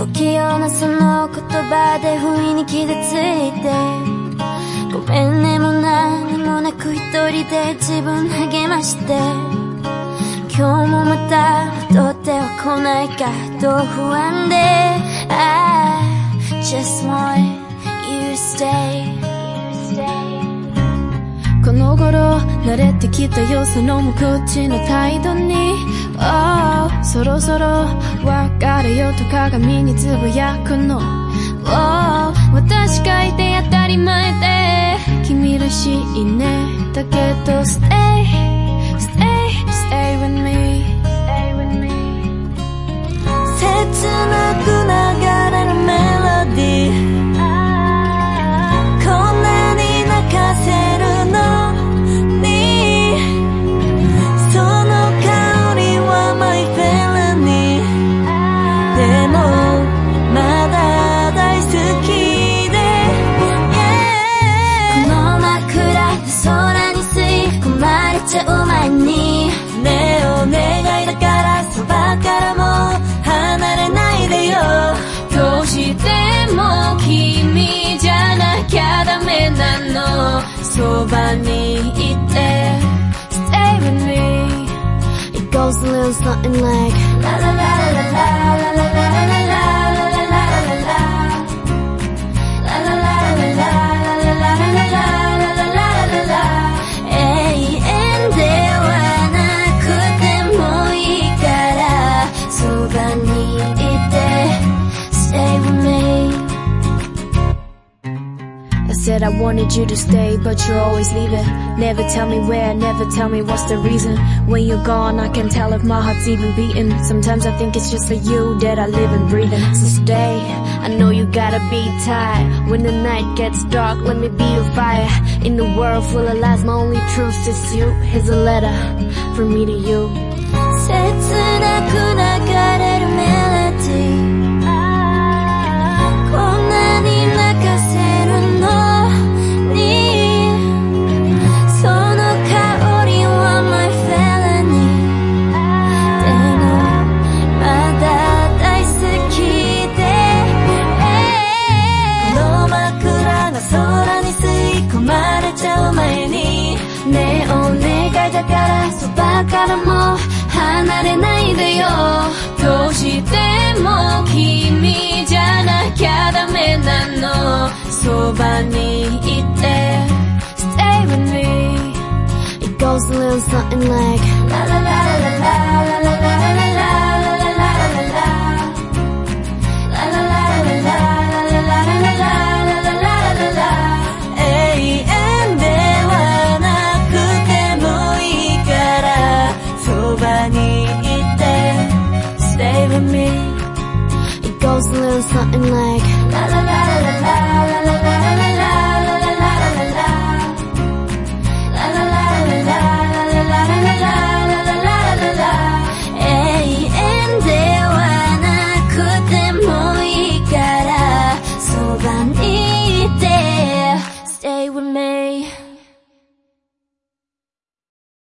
不器用なその言葉で不意に傷ついて。ごめんねも何もなく一人で自分励まして。今日もまた戻っては来ないかと不安で。きたよその無口の態度に、oh、そろそろ別れよと鏡につぶやくの、oh、私がいて当たり前で。君らしいね。だけどそばにいて Stay with me It goes a little something like La la la la la la I wanted you to stay, but you're always leaving. Never tell me where, never tell me what's the reason. When you're gone, I can tell if my heart's even beating. Sometimes I think it's just for you that I live and breathe. So stay, I know you gotta be tired. When the night gets dark, let me be your fire. In the world full of lies, my only truth is you. Here's a letter from me to you. だからそばからも離れないでよどうしても君じゃなきゃダメなのそばにいて Stay with me It goes a little something like La la la la la la la goes a little something like la la la la la la la